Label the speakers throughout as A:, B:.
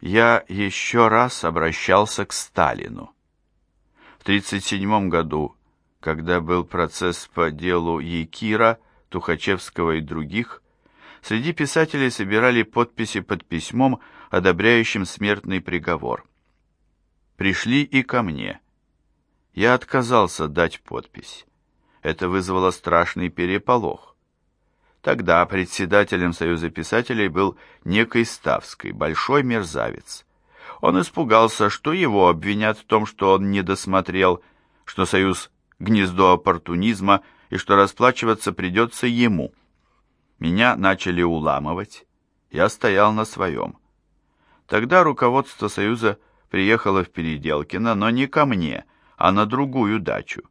A: я еще раз обращался к Сталину. В 1937 году, когда был процесс по делу Якира, Тухачевского и других, среди писателей собирали подписи под письмом, одобряющим смертный приговор. Пришли и ко мне. Я отказался дать подпись. Это вызвало страшный переполох. Тогда председателем Союза писателей был некий Ставский, большой мерзавец. Он испугался, что его обвинят в том, что он не досмотрел, что Союз – гнездо оппортунизма и что расплачиваться придется ему. Меня начали уламывать. Я стоял на своем. Тогда руководство Союза приехало в Переделкино, но не ко мне, а на другую дачу,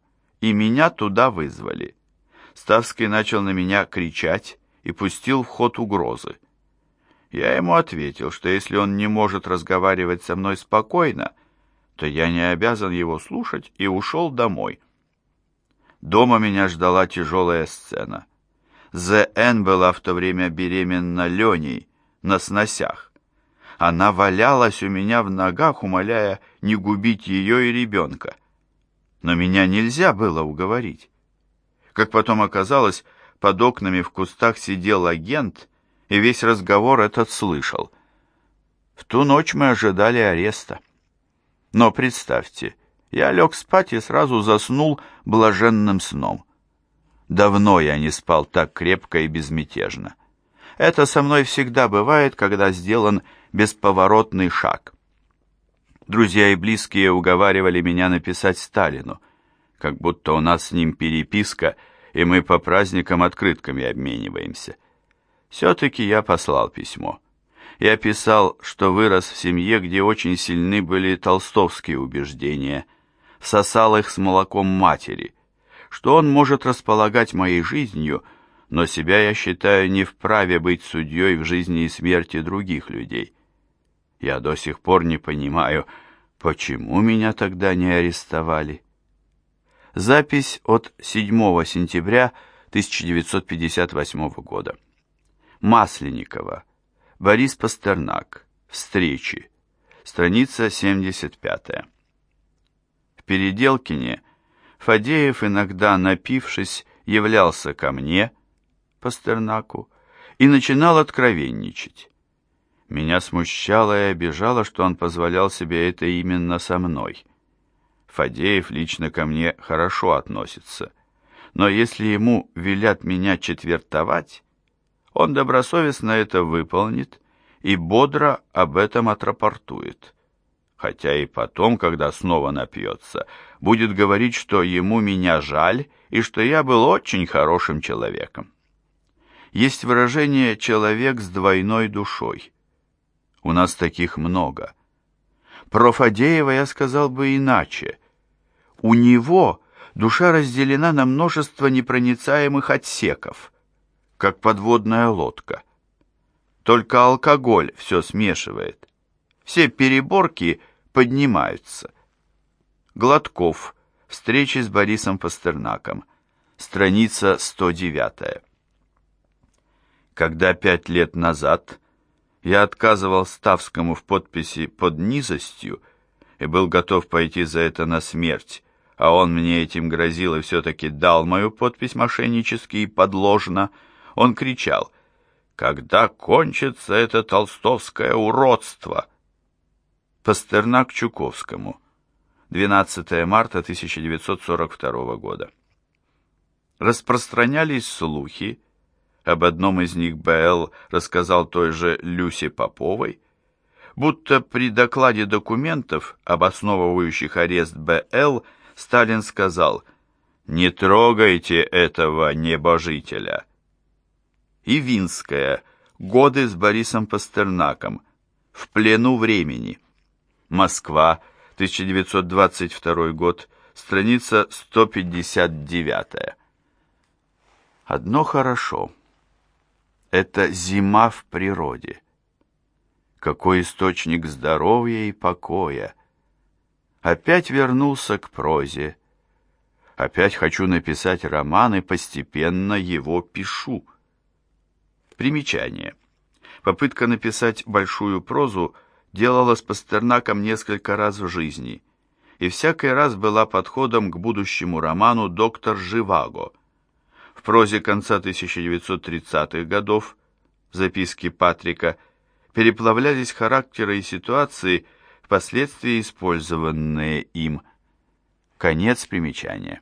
A: и меня туда вызвали. Ставский начал на меня кричать и пустил в ход угрозы. Я ему ответил, что если он не может разговаривать со мной спокойно, то я не обязан его слушать, и ушел домой. Дома меня ждала тяжелая сцена. З.Н. была в то время беременна Леней на сносях. Она валялась у меня в ногах, умоляя не губить ее и ребенка. Но меня нельзя было уговорить. Как потом оказалось, под окнами в кустах сидел агент, и весь разговор этот слышал. В ту ночь мы ожидали ареста. Но представьте, я лег спать и сразу заснул блаженным сном. Давно я не спал так крепко и безмятежно. Это со мной всегда бывает, когда сделан бесповоротный шаг. Друзья и близкие уговаривали меня написать Сталину, как будто у нас с ним переписка — и мы по праздникам открытками обмениваемся. Все-таки я послал письмо. Я писал, что вырос в семье, где очень сильны были толстовские убеждения, всосал их с молоком матери, что он может располагать моей жизнью, но себя я считаю не вправе быть судьей в жизни и смерти других людей. Я до сих пор не понимаю, почему меня тогда не арестовали. Запись от 7 сентября 1958 года. Масленникова. Борис Пастернак. Встречи. Страница 75. В Переделкине Фадеев иногда, напившись, являлся ко мне, Пастернаку, и начинал откровенничать. Меня смущало и обижало, что он позволял себе это именно со мной. Фадеев лично ко мне хорошо относится. Но если ему велят меня четвертовать, он добросовестно это выполнит и бодро об этом отрапортует. Хотя и потом, когда снова напьется, будет говорить, что ему меня жаль и что я был очень хорошим человеком. Есть выражение «человек с двойной душой». У нас таких много. Про Фадеева я сказал бы иначе. У него душа разделена на множество непроницаемых отсеков, как подводная лодка. Только алкоголь все смешивает. Все переборки поднимаются. Гладков. Встречи с Борисом Пастернаком. Страница 109. Когда пять лет назад я отказывал Ставскому в подписи под низостью и был готов пойти за это на смерть, а он мне этим грозил и все-таки дал мою подпись мошеннически и подложно, он кричал «Когда кончится это толстовское уродство?» Пастернак Чуковскому. 12 марта 1942 года. Распространялись слухи, об одном из них Б.Л. рассказал той же Люсе Поповой, будто при докладе документов, обосновывающих арест Б.Л., Сталин сказал «Не трогайте этого небожителя». И Винская «Годы с Борисом Пастернаком. В плену времени». Москва, 1922 год, страница 159. Одно хорошо. Это зима в природе. Какой источник здоровья и покоя Опять вернулся к прозе. Опять хочу написать роман и постепенно его пишу. Примечание. Попытка написать большую прозу делала с Пастернаком несколько раз в жизни, и всякий раз была подходом к будущему роману «Доктор Живаго». В прозе конца 1930-х годов, записки Патрика, переплавлялись характеры и ситуации, впоследствии использованные им. Конец примечания.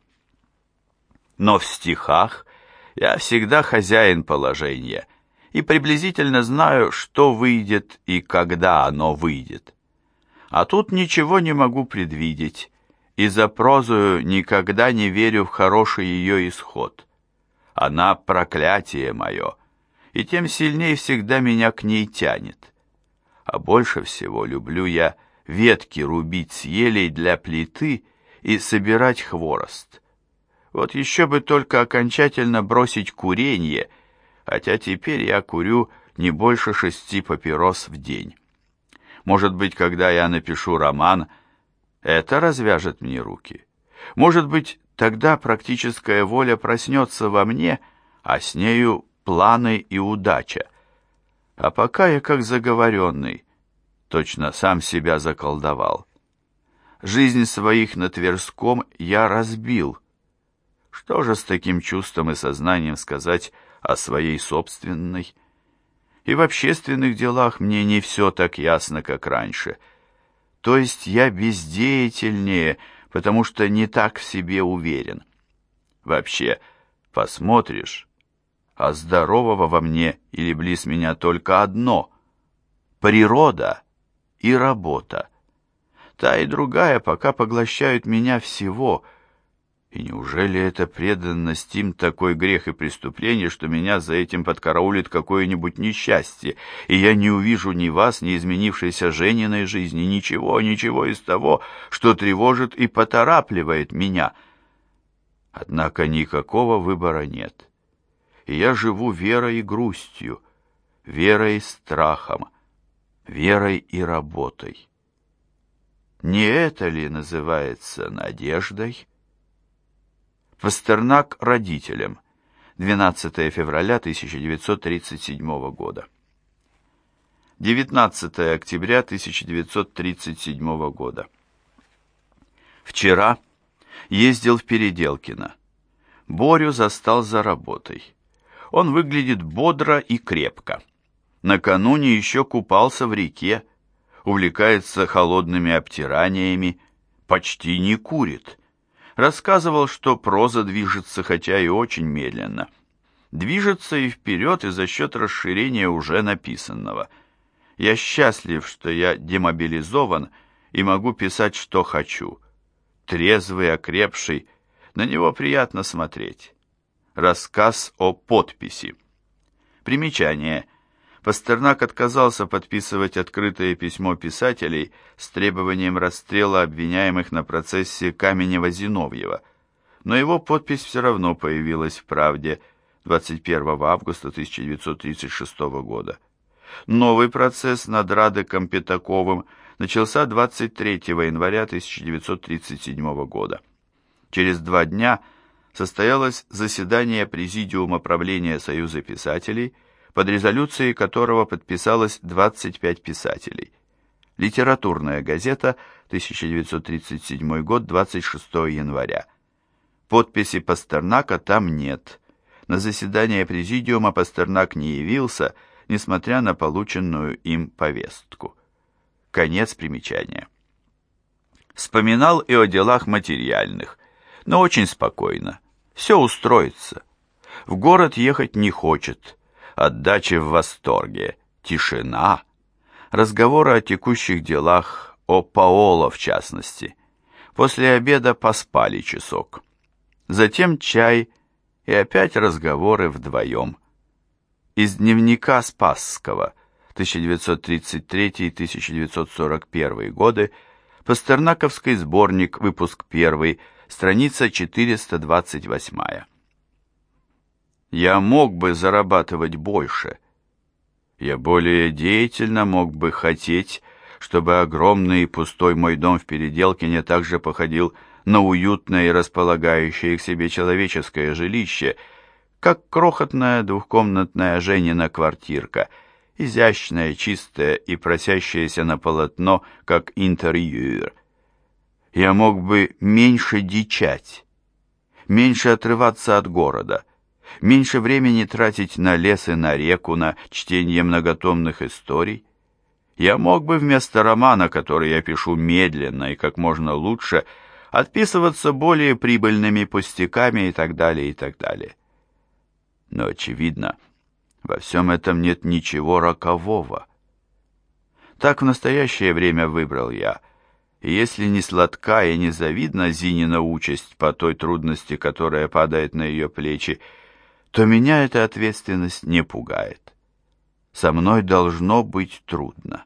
A: Но в стихах я всегда хозяин положения и приблизительно знаю, что выйдет и когда оно выйдет. А тут ничего не могу предвидеть, и за прозою никогда не верю в хороший ее исход. Она проклятие мое, и тем сильнее всегда меня к ней тянет. А больше всего люблю я ветки рубить с елей для плиты и собирать хворост. Вот еще бы только окончательно бросить курение, хотя теперь я курю не больше шести папирос в день. Может быть, когда я напишу роман, это развяжет мне руки. Может быть, тогда практическая воля проснется во мне, а с нею планы и удача. А пока я как заговоренный, точно сам себя заколдовал. Жизнь своих на Тверском я разбил. Что же с таким чувством и сознанием сказать о своей собственной? И в общественных делах мне не все так ясно, как раньше. То есть я бездеятельнее, потому что не так в себе уверен. Вообще, посмотришь, а здорового во мне или близ меня только одно — природа и работа. Та и другая пока поглощают меня всего — и неужели это преданность им такой грех и преступление, что меня за этим подкараулит какое-нибудь несчастье, и я не увижу ни вас, ни изменившейся Жениной жизни, ничего, ничего из того, что тревожит и поторапливает меня? Однако никакого выбора нет. И я живу верой и грустью, верой и страхом, верой и работой. Не это ли называется надеждой? Пастернак родителям. 12 февраля 1937 года. 19 октября 1937 года. Вчера ездил в Переделкино. Борю застал за работой. Он выглядит бодро и крепко. Накануне еще купался в реке, увлекается холодными обтираниями, почти не курит рассказывал, что проза движется, хотя и очень медленно. Движется и вперед, и за счет расширения уже написанного. Я счастлив, что я демобилизован и могу писать, что хочу. Трезвый, окрепший, на него приятно смотреть. Рассказ о подписи. Примечание – Пастернак отказался подписывать открытое письмо писателей с требованием расстрела обвиняемых на процессе Каменева-Зиновьева, но его подпись все равно появилась в «Правде» 21 августа 1936 года. Новый процесс над Радеком Пятаковым начался 23 января 1937 года. Через два дня состоялось заседание Президиума правления Союза писателей – под резолюцией которого подписалось 25 писателей. Литературная газета, 1937 год, 26 января. Подписи Пастернака там нет. На заседание президиума Пастернак не явился, несмотря на полученную им повестку. Конец примечания. Вспоминал и о делах материальных, но очень спокойно. Все устроится. В город ехать не хочет отдачи в восторге, тишина, разговоры о текущих делах, о Паоло в частности. После обеда поспали часок. Затем чай и опять разговоры вдвоем. Из дневника Спасского 1933-1941 годы Пастернаковский сборник, выпуск 1, страница 428. Я мог бы зарабатывать больше. Я более деятельно мог бы хотеть, чтобы огромный и пустой мой дом в Переделкине также походил на уютное и располагающее к себе человеческое жилище, как крохотная двухкомнатная Женина квартирка, изящное, чистое и просящееся на полотно, как интерьер. Я мог бы меньше дичать, меньше отрываться от города, меньше времени тратить на лес и на реку, на чтение многотомных историй. Я мог бы вместо романа, который я пишу медленно и как можно лучше, отписываться более прибыльными пустяками и так далее, и так далее. Но, очевидно, во всем этом нет ничего рокового. Так в настоящее время выбрал я. И если не сладка и не завидна Зинина участь по той трудности, которая падает на ее плечи, то меня эта ответственность не пугает. Со мной должно быть трудно.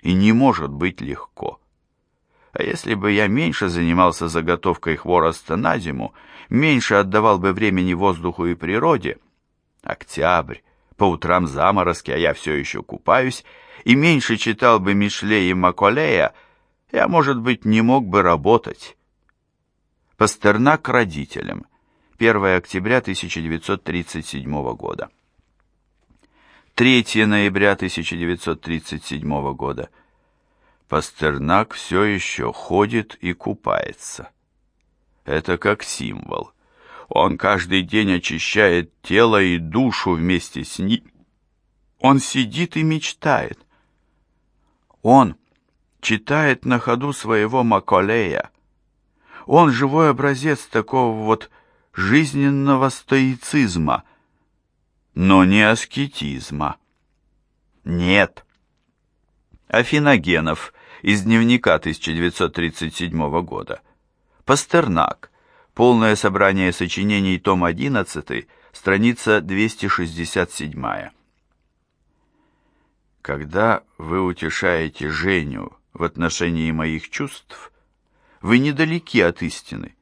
A: И не может быть легко. А если бы я меньше занимался заготовкой хвороста на зиму, меньше отдавал бы времени воздуху и природе, октябрь, по утрам заморозки, а я все еще купаюсь, и меньше читал бы Мишле и Маколея, я, может быть, не мог бы работать. Пастернак родителям. 1 октября 1937 года. 3 ноября 1937 года. Пастернак все еще ходит и купается. Это как символ. Он каждый день очищает тело и душу вместе с ним. Он сидит и мечтает. Он читает на ходу своего Маколея. Он живой образец такого вот жизненного стоицизма, но не аскетизма. Нет. Афиногенов из дневника 1937 года. Пастернак. Полное собрание сочинений, том 11, страница 267. Когда вы утешаете Женю в отношении моих чувств, вы недалеки от истины.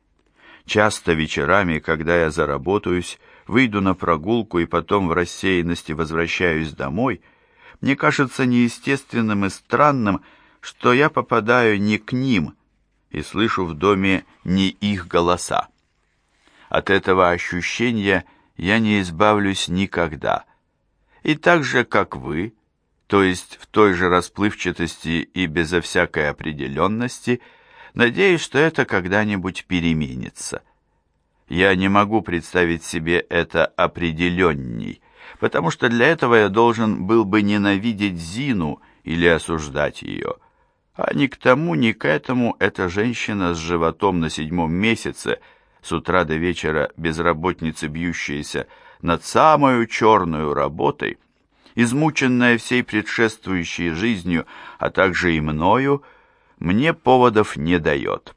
A: Часто вечерами, когда я заработаюсь, выйду на прогулку и потом в рассеянности возвращаюсь домой, мне кажется неестественным и странным, что я попадаю не к ним, и слышу в доме не их голоса. От этого ощущения я не избавлюсь никогда. И так же, как вы, то есть в той же расплывчатости и безо всякой определенности, надеюсь, что это когда-нибудь переменится. Я не могу представить себе это определенней, потому что для этого я должен был бы ненавидеть Зину или осуждать ее. А ни к тому, ни к этому эта женщина с животом на седьмом месяце, с утра до вечера безработница, бьющаяся над самой черной работой, измученная всей предшествующей жизнью, а также и мною, мне поводов не дает.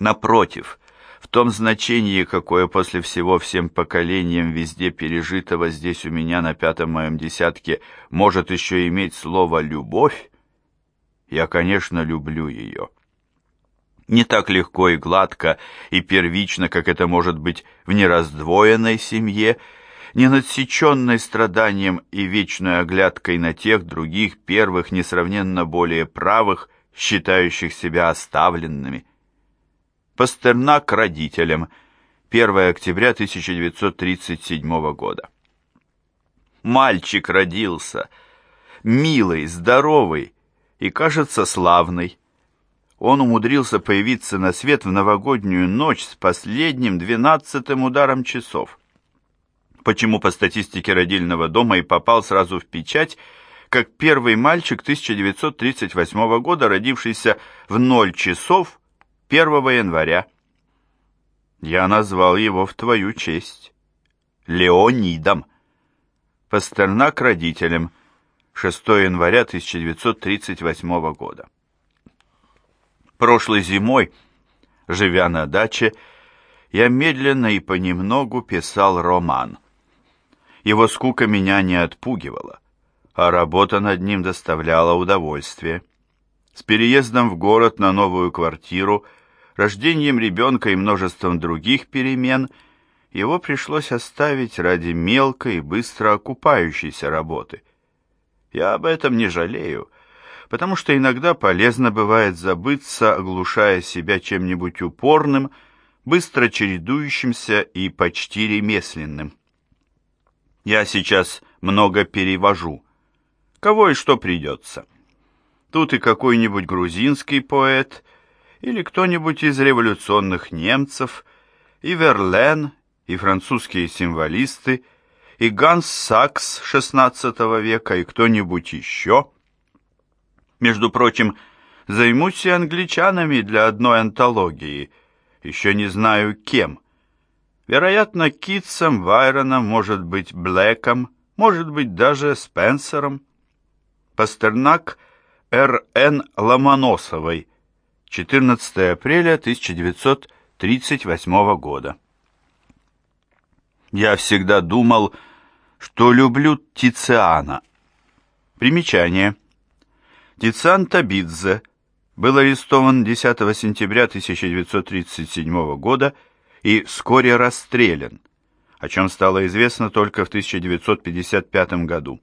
A: Напротив, в том значении, какое после всего всем поколениям везде пережитого здесь у меня на пятом моем десятке может еще иметь слово «любовь», я, конечно, люблю ее. Не так легко и гладко и первично, как это может быть в нераздвоенной семье, не надсеченной страданием и вечной оглядкой на тех других первых, несравненно более правых, считающих себя оставленными. Пастернак родителям. 1 октября 1937 года. Мальчик родился, милый, здоровый, и, кажется, славный. Он умудрился появиться на свет в новогоднюю ночь с последним двенадцатым ударом часов. Почему по статистике родильного дома и попал сразу в печать, как первый мальчик 1938 года, родившийся в 0 часов 1 января. Я назвал его в твою честь. Леонидом. Пастернак родителям. 6 января 1938 года. Прошлой зимой, живя на даче, я медленно и понемногу писал роман. Его скука меня не отпугивала, а работа над ним доставляла удовольствие. С переездом в город на новую квартиру, рождением ребенка и множеством других перемен его пришлось оставить ради мелкой и быстро окупающейся работы – я об этом не жалею, потому что иногда полезно бывает забыться, оглушая себя чем-нибудь упорным, быстро чередующимся и почти ремесленным. Я сейчас много перевожу. Кого и что придется. Тут и какой-нибудь грузинский поэт, или кто-нибудь из революционных немцев, и Верлен, и французские символисты, и Ганс Сакс XVI века, и кто-нибудь еще. Между прочим, займусь и англичанами для одной антологии, еще не знаю кем. Вероятно, Китсом, Вайроном, может быть, Блэком, может быть, даже Спенсером. Пастернак Р.Н. Ломоносовой, 14 апреля 1938 года. Я всегда думал, что люблю Тициана. Примечание. Тициан Табидзе был арестован 10 сентября 1937 года и вскоре расстрелян, о чем стало известно только в 1955 году.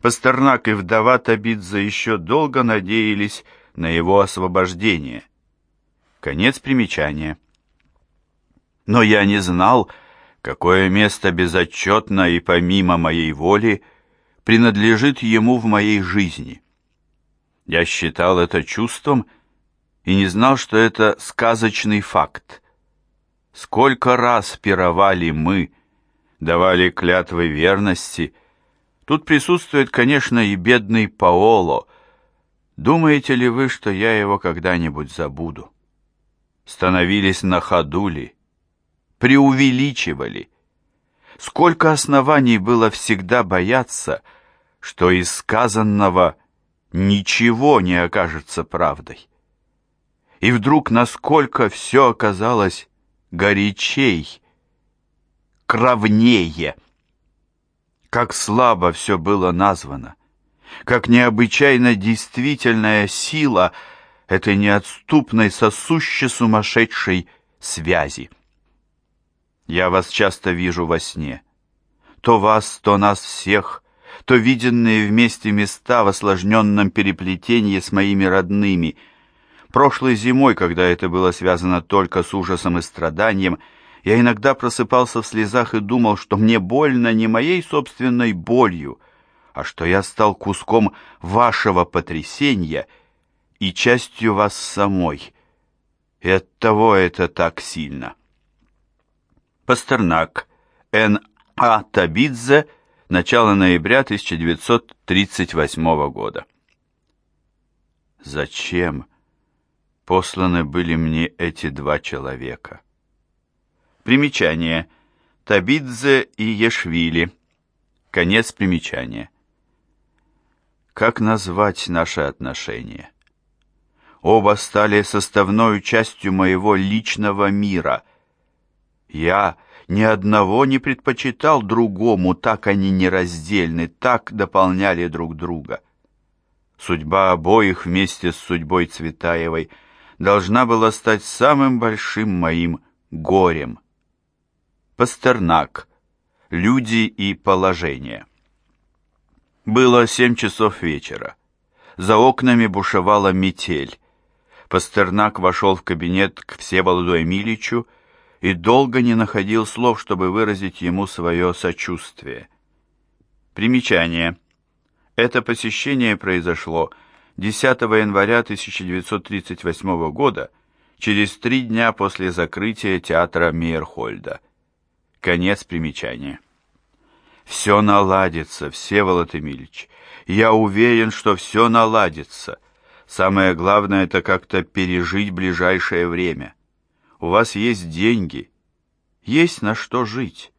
A: Пастернак и вдова Табидзе еще долго надеялись на его освобождение. Конец примечания. Но я не знал, какое место безотчетно и помимо моей воли принадлежит ему в моей жизни. Я считал это чувством и не знал, что это сказочный факт. Сколько раз пировали мы, давали клятвы верности. Тут присутствует, конечно, и бедный Паоло. Думаете ли вы, что я его когда-нибудь забуду? Становились на ходу ли? преувеличивали. Сколько оснований было всегда бояться, что из сказанного ничего не окажется правдой. И вдруг насколько все оказалось горячей, кровнее. Как слабо все было названо, как необычайно действительная сила этой неотступной сосуще сумасшедшей связи. Я вас часто вижу во сне. То вас, то нас всех, то виденные вместе места в осложненном переплетении с моими родными. Прошлой зимой, когда это было связано только с ужасом и страданием, я иногда просыпался в слезах и думал, что мне больно не моей собственной болью, а что я стал куском вашего потрясения и частью вас самой. И оттого это так сильно. Пастернак, Н. А. Табидзе, начало ноября 1938 года. Зачем посланы были мне эти два человека? Примечание. Табидзе и Ешвили. Конец примечания. Как назвать наши отношения? Оба стали составной частью моего личного мира – я ни одного не предпочитал другому, так они нераздельны, так дополняли друг друга. Судьба обоих вместе с судьбой Цветаевой должна была стать самым большим моим горем. Пастернак. Люди и положение. Было семь часов вечера. За окнами бушевала метель. Пастернак вошел в кабинет к Всеволоду Эмиличу и долго не находил слов, чтобы выразить ему свое сочувствие. Примечание. Это посещение произошло 10 января 1938 года, через три дня после закрытия театра Мейерхольда. Конец примечания. «Все наладится, Всеволод Эмильевич. Я уверен, что все наладится. Самое главное — это как-то пережить ближайшее время у вас есть деньги, есть на что жить.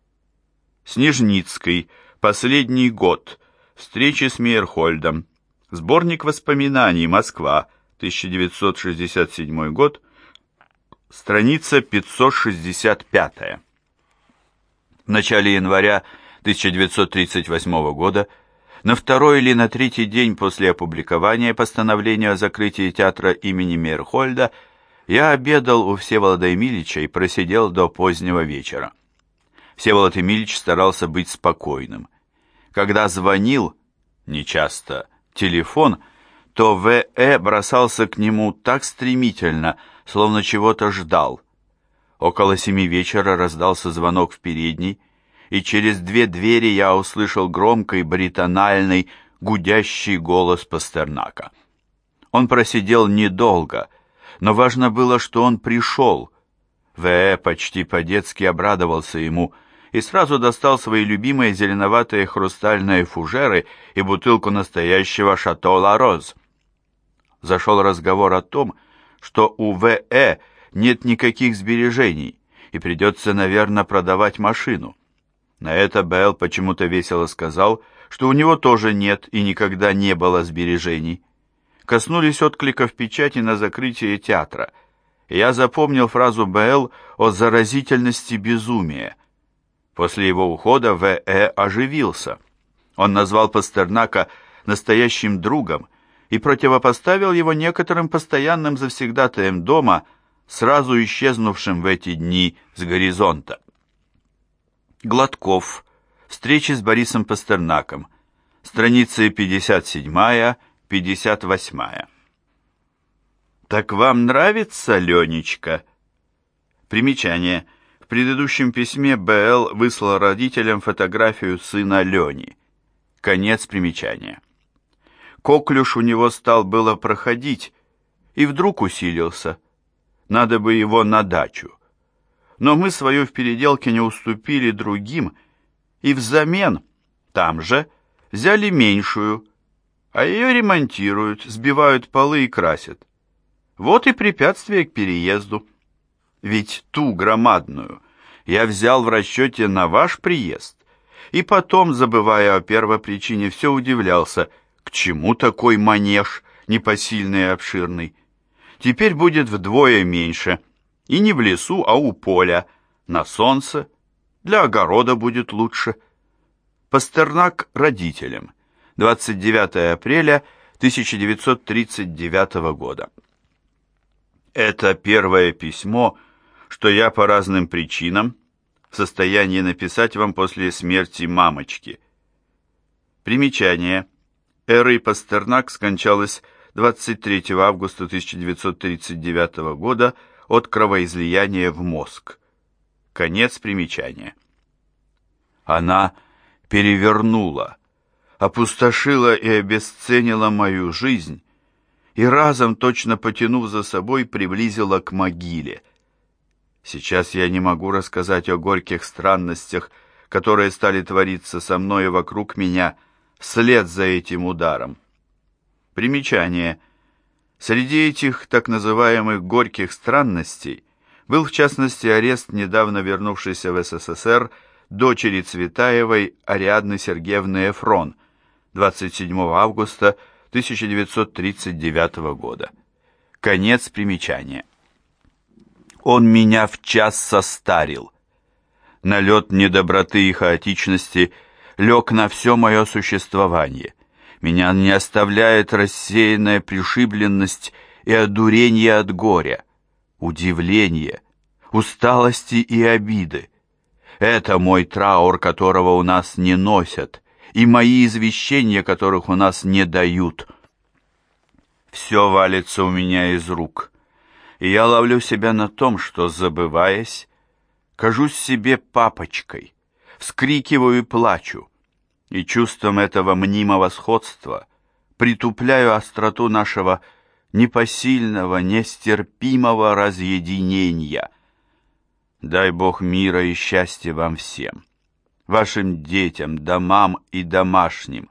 A: Снежницкий, последний год, встречи с Мейерхольдом, сборник воспоминаний, Москва, 1967 год, страница 565. В начале января 1938 года на второй или на третий день после опубликования постановления о закрытии театра имени Мейерхольда – я обедал у Всеволода Емельича и просидел до позднего вечера. Всеволод Емельич старался быть спокойным. Когда звонил, нечасто, телефон, то В.Э. бросался к нему так стремительно, словно чего-то ждал. Около семи вечера раздался звонок в передней, и через две двери я услышал громкий баритональный гудящий голос Пастернака. Он просидел недолго, но важно было, что он пришел. В.Э. почти по-детски обрадовался ему и сразу достал свои любимые зеленоватые хрустальные фужеры и бутылку настоящего «Шато Ла Роз». Зашел разговор о том, что у В.Э. нет никаких сбережений, и придется, наверное, продавать машину. На это Белл почему-то весело сказал, что у него тоже нет и никогда не было сбережений. Коснулись отклика в печати на закрытие театра. я запомнил фразу Белл о заразительности безумия. После его ухода В.Э. оживился. Он назвал Пастернака настоящим другом и противопоставил его некоторым постоянным завсегдатаям дома, сразу исчезнувшим в эти дни с горизонта. Гладков. Встречи с Борисом Пастернаком. Страницы 57-58. «Так вам нравится, Ленечка?» Примечание. В предыдущем письме Б.Л. выслал родителям фотографию сына Лени. Конец примечания. Коклюш у него стал было проходить, и вдруг усилился. Надо бы его на дачу но мы свою в переделке не уступили другим, и взамен там же взяли меньшую, а ее ремонтируют, сбивают полы и красят. Вот и препятствие к переезду. Ведь ту громадную я взял в расчете на ваш приезд, и потом, забывая о первопричине, все удивлялся, к чему такой манеж, непосильный и обширный. Теперь будет вдвое меньше — и не в лесу, а у поля, на солнце. Для огорода будет лучше. Пастернак родителям. 29 апреля 1939 года. Это первое письмо, что я по разным причинам в состоянии написать вам после смерти мамочки. Примечание. Эрой Пастернак скончалась 23 августа 1939 года от кровоизлияния в мозг. Конец примечания. Она перевернула, опустошила и обесценила мою жизнь и разом, точно потянув за собой, приблизила к могиле. Сейчас я не могу рассказать о горьких странностях, которые стали твориться со мной и вокруг меня вслед за этим ударом. Примечание – Среди этих так называемых «горьких странностей» был в частности арест недавно вернувшейся в СССР дочери Цветаевой Ариадны Сергеевны Эфрон 27 августа 1939 года. Конец примечания. Он меня в час состарил. Налет недоброты и хаотичности лег на все мое существование. Меня не оставляет рассеянная пришибленность и одурение от горя, удивление, усталости и обиды. Это мой траур, которого у нас не носят, и мои извещения, которых у нас не дают. Все валится у меня из рук, и я ловлю себя на том, что, забываясь, кажусь себе папочкой, вскрикиваю и плачу и чувством этого мнимого сходства притупляю остроту нашего непосильного, нестерпимого разъединения. Дай Бог мира и счастья вам всем, вашим детям, домам и домашним.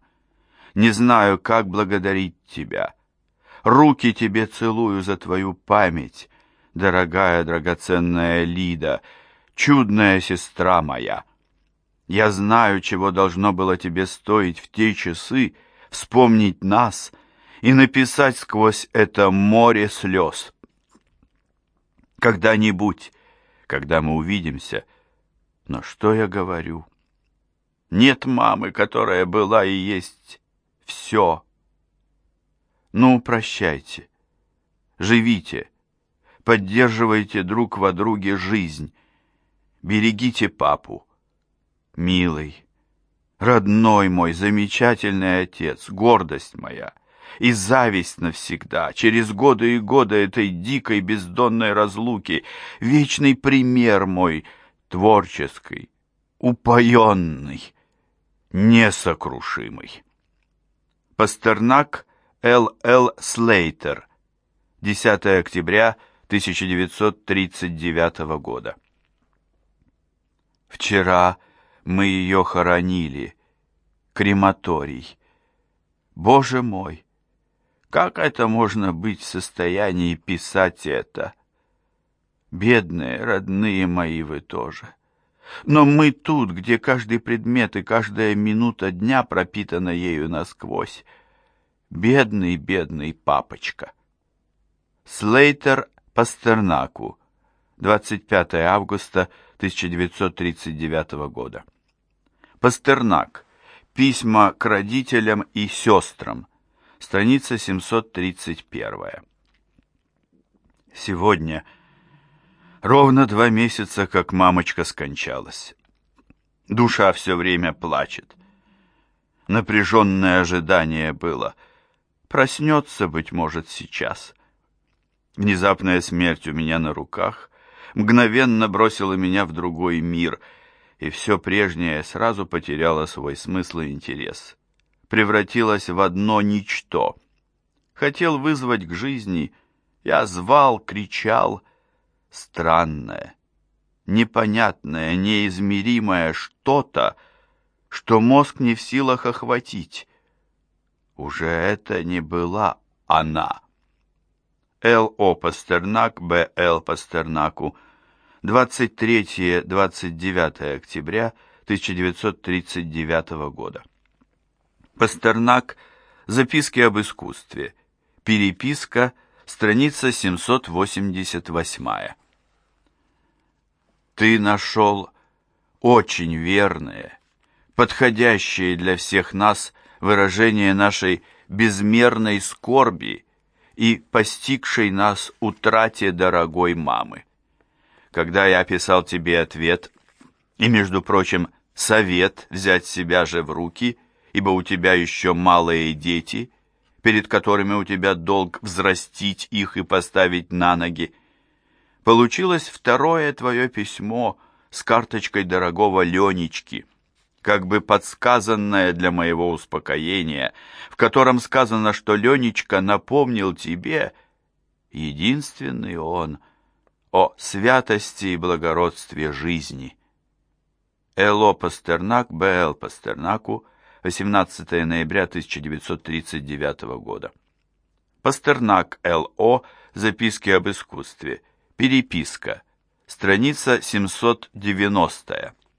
A: Не знаю, как благодарить тебя. Руки тебе целую за твою память, дорогая драгоценная Лида, чудная сестра моя. Я знаю, чего должно было тебе стоить в те часы вспомнить нас и написать сквозь это море слез. Когда-нибудь, когда мы увидимся, но что я говорю? Нет мамы, которая была и есть все. Ну, прощайте, живите, поддерживайте друг во друге жизнь, берегите папу милый, родной мой, замечательный отец, гордость моя и зависть навсегда, через годы и годы этой дикой бездонной разлуки, вечный пример мой творческий, упоенный, несокрушимый. Пастернак Л. Л. Слейтер. 10 октября 1939 года. Вчера мы ее хоронили. Крематорий. Боже мой! Как это можно быть в состоянии писать это? Бедные, родные мои вы тоже. Но мы тут, где каждый предмет и каждая минута дня пропитана ею насквозь. Бедный, бедный папочка. Слейтер Пастернаку. 25 августа 1939 года. Пастернак. Письма к родителям и сестрам. Страница 731. Сегодня ровно два месяца, как мамочка скончалась. Душа все время плачет. Напряженное ожидание было. Проснется, быть может, сейчас. Внезапная смерть у меня на руках мгновенно бросила меня в другой мир, и все прежнее сразу потеряло свой смысл и интерес. Превратилось в одно ничто. Хотел вызвать к жизни, я звал, кричал. Странное, непонятное, неизмеримое что-то, что мозг не в силах охватить. Уже это не была она. Л. О. Пастернак, Б. Л. Пастернаку, 23-29 октября 1939 года. Пастернак. Записки об искусстве. Переписка. Страница 788. Ты нашел очень верное, подходящее для всех нас выражение нашей безмерной скорби и постигшей нас утрате дорогой мамы. Когда я писал тебе ответ, и, между прочим, совет взять себя же в руки, ибо у тебя еще малые дети, перед которыми у тебя долг взрастить их и поставить на ноги, получилось второе твое письмо с карточкой дорогого Ленечки — как бы подсказанное для моего успокоения, в котором сказано, что Ленечка напомнил тебе, единственный он, о святости и благородстве жизни. Эло Пастернак, Б.Л. Пастернаку, 18 ноября 1939 года. Пастернак, Л.О. Записки об искусстве. Переписка. Страница 790.